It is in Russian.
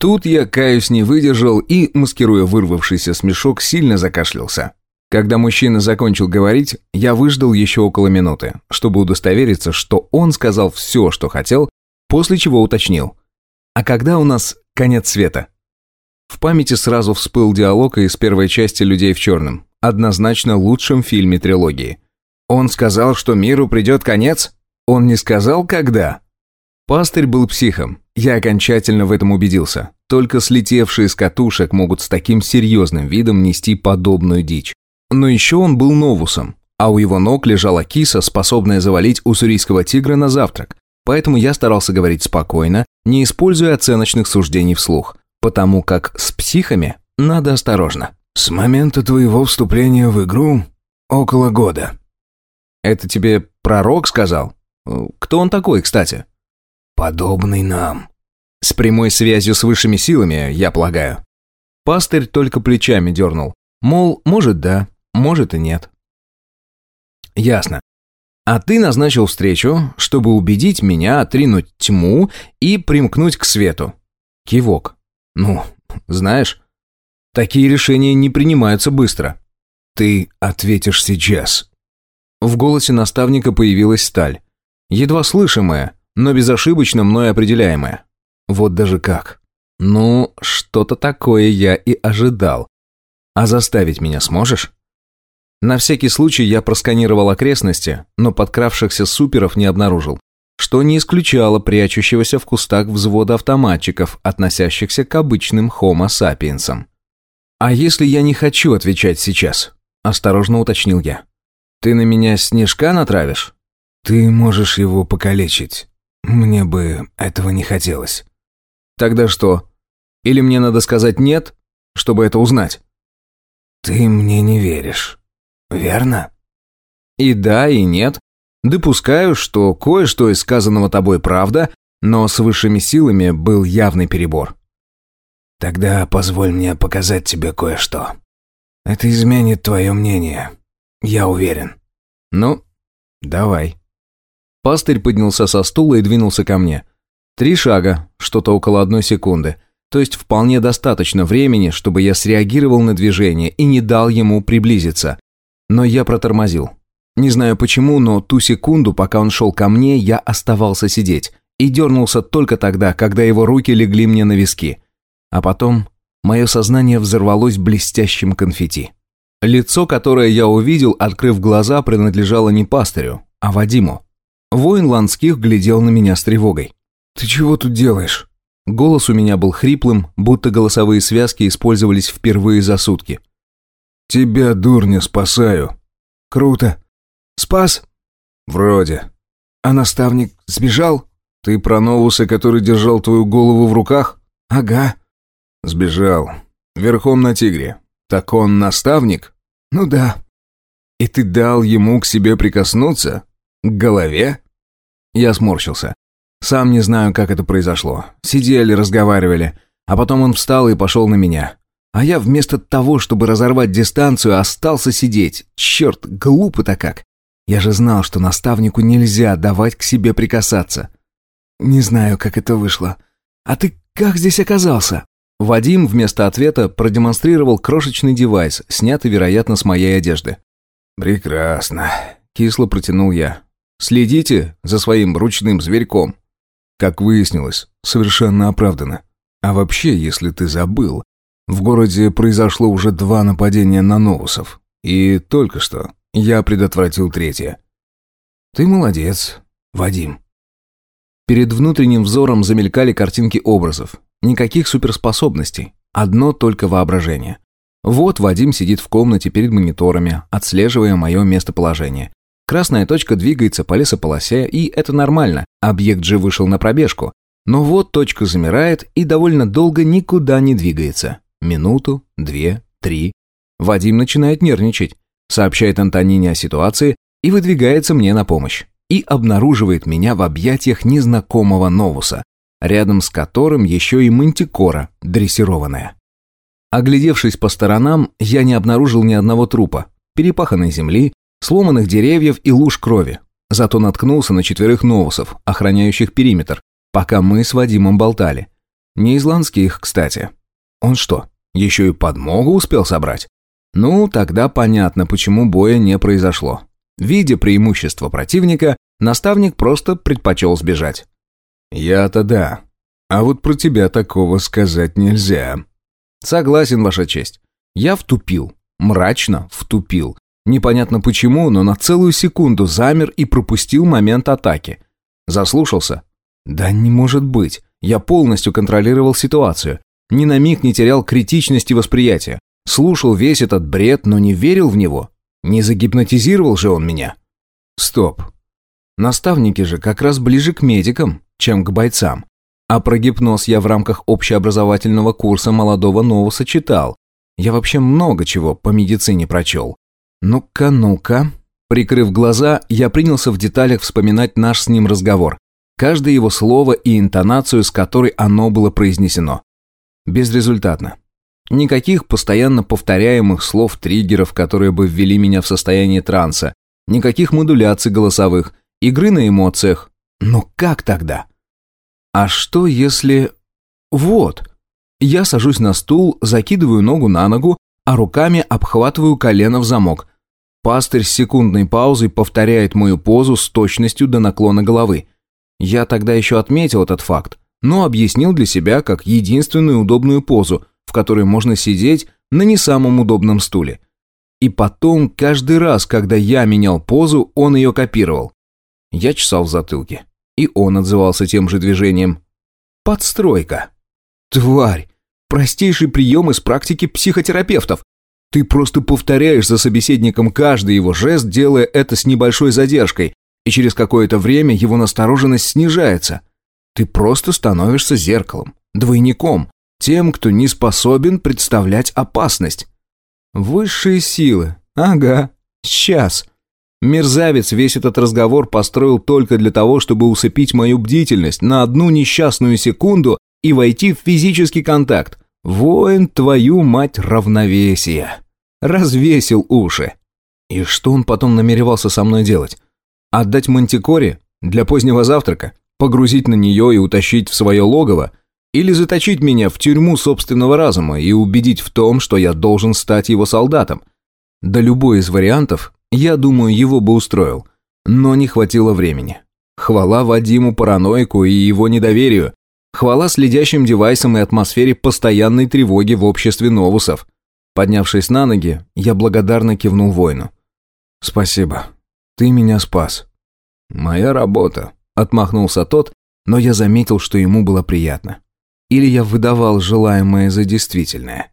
Тут я, каюсь, не выдержал и, маскируя вырвавшийся смешок, сильно закашлялся. Когда мужчина закончил говорить, я выждал еще около минуты, чтобы удостовериться, что он сказал все, что хотел, после чего уточнил. «А когда у нас конец света?» В памяти сразу всплыл диалог из первой части «Людей в черном», однозначно лучшем фильме трилогии. «Он сказал, что миру придет конец? Он не сказал, когда?» Пастырь был психом, я окончательно в этом убедился. Только слетевшие с катушек могут с таким серьезным видом нести подобную дичь. Но еще он был новусом, а у его ног лежала киса, способная завалить уссурийского тигра на завтрак. Поэтому я старался говорить спокойно, не используя оценочных суждений вслух, потому как с психами надо осторожно. «С момента твоего вступления в игру около года». «Это тебе пророк сказал? Кто он такой, кстати?» «Подобный нам». «С прямой связью с высшими силами, я полагаю». Пастырь только плечами дернул. Мол, может да, может и нет. Ясно. А ты назначил встречу, чтобы убедить меня отринуть тьму и примкнуть к свету. Кивок. Ну, знаешь, такие решения не принимаются быстро. Ты ответишь сейчас. В голосе наставника появилась сталь. Едва слышимая, но безошибочно мной определяемая. Вот даже как. Ну, что-то такое я и ожидал. А заставить меня сможешь? На всякий случай я просканировал окрестности, но подкравшихся суперов не обнаружил, что не исключало прячущегося в кустах взвода автоматчиков, относящихся к обычным хомо сапиенсам. «А если я не хочу отвечать сейчас?» – осторожно уточнил я. «Ты на меня снежка натравишь?» «Ты можешь его покалечить. Мне бы этого не хотелось». «Тогда что? Или мне надо сказать «нет», чтобы это узнать?» «Ты мне не веришь, верно?» «И да, и нет. Допускаю, что кое-что из сказанного тобой правда, но с высшими силами был явный перебор». «Тогда позволь мне показать тебе кое-что. Это изменит твое мнение, я уверен». «Ну, давай». Пастырь поднялся со стула и двинулся ко мне. Три шага, что-то около одной секунды – то есть вполне достаточно времени, чтобы я среагировал на движение и не дал ему приблизиться. Но я протормозил. Не знаю почему, но ту секунду, пока он шел ко мне, я оставался сидеть. И дернулся только тогда, когда его руки легли мне на виски. А потом мое сознание взорвалось блестящим конфетти. Лицо, которое я увидел, открыв глаза, принадлежало не пастырю, а Вадиму. Воин Ланских глядел на меня с тревогой. «Ты чего тут делаешь?» Голос у меня был хриплым, будто голосовые связки использовались впервые за сутки. «Тебя, дурня, спасаю». «Круто. Спас?» «Вроде». «А наставник сбежал?» «Ты про Новуса, который держал твою голову в руках?» «Ага». «Сбежал. Верхом на тигре. Так он наставник?» «Ну да». «И ты дал ему к себе прикоснуться? К голове?» Я сморщился. Сам не знаю, как это произошло. Сидели, разговаривали, а потом он встал и пошел на меня. А я вместо того, чтобы разорвать дистанцию, остался сидеть. Черт, глупо-то как. Я же знал, что наставнику нельзя давать к себе прикасаться. Не знаю, как это вышло. А ты как здесь оказался? Вадим вместо ответа продемонстрировал крошечный девайс, снятый, вероятно, с моей одежды. «Прекрасно», — кисло протянул я. «Следите за своим ручным зверьком». Как выяснилось, совершенно оправдано. А вообще, если ты забыл, в городе произошло уже два нападения на новусов. И только что я предотвратил третье. Ты молодец, Вадим. Перед внутренним взором замелькали картинки образов. Никаких суперспособностей. Одно только воображение. Вот Вадим сидит в комнате перед мониторами, отслеживая мое местоположение. Красная точка двигается по лесополосе, и это нормально. Объект же вышел на пробежку. Но вот точка замирает и довольно долго никуда не двигается. Минуту, две, три. Вадим начинает нервничать, сообщает Антонине о ситуации и выдвигается мне на помощь. И обнаруживает меня в объятиях незнакомого Новуса, рядом с которым еще и мантикора, дрессированная. Оглядевшись по сторонам, я не обнаружил ни одного трупа, перепаханной земли, сломанных деревьев и луж крови. Зато наткнулся на четверых новусов, охраняющих периметр, пока мы с Вадимом болтали. Не из ланских, кстати. Он что, еще и подмогу успел собрать? Ну, тогда понятно, почему боя не произошло. Видя преимущество противника, наставник просто предпочел сбежать. «Я-то да. А вот про тебя такого сказать нельзя». «Согласен, Ваша честь. Я втупил. Мрачно втупил. Непонятно почему, но на целую секунду замер и пропустил момент атаки. Заслушался? Да не может быть. Я полностью контролировал ситуацию. Ни на миг не терял критичности восприятия. Слушал весь этот бред, но не верил в него. Не загипнотизировал же он меня. Стоп. Наставники же как раз ближе к медикам, чем к бойцам. А про гипноз я в рамках общеобразовательного курса молодого Новуса читал. Я вообще много чего по медицине прочел. Ну-ка, ну-ка. Прикрыв глаза, я принялся в деталях вспоминать наш с ним разговор. Каждое его слово и интонацию, с которой оно было произнесено. Безрезультатно. Никаких постоянно повторяемых слов-триггеров, которые бы ввели меня в состояние транса. Никаких модуляций голосовых, игры на эмоциях. Но как тогда? А что если... Вот. Я сажусь на стул, закидываю ногу на ногу, а руками обхватываю колено в замок. Пастырь с секундной паузой повторяет мою позу с точностью до наклона головы. Я тогда еще отметил этот факт, но объяснил для себя как единственную удобную позу, в которой можно сидеть на не самом удобном стуле. И потом, каждый раз, когда я менял позу, он ее копировал. Я чесал в затылке, и он отзывался тем же движением. Подстройка. Тварь! Простейший прием из практики психотерапевтов. Ты просто повторяешь за собеседником каждый его жест, делая это с небольшой задержкой, и через какое-то время его настороженность снижается. Ты просто становишься зеркалом, двойником, тем, кто не способен представлять опасность. Высшие силы. Ага, сейчас. Мерзавец весь этот разговор построил только для того, чтобы усыпить мою бдительность на одну несчастную секунду и войти в физический контакт. Воин, твою мать, равновесия. Развесил уши. И что он потом намеревался со мной делать? Отдать мантикоре? Для позднего завтрака? Погрузить на нее и утащить в свое логово? Или заточить меня в тюрьму собственного разума и убедить в том, что я должен стать его солдатом? Да любой из вариантов, я думаю, его бы устроил. Но не хватило времени. Хвала Вадиму параноику и его недоверию. Хвала следящим девайсам и атмосфере постоянной тревоги в обществе новусов. Поднявшись на ноги, я благодарно кивнул воину. «Спасибо. Ты меня спас». «Моя работа», — отмахнулся тот, но я заметил, что ему было приятно. Или я выдавал желаемое за действительное.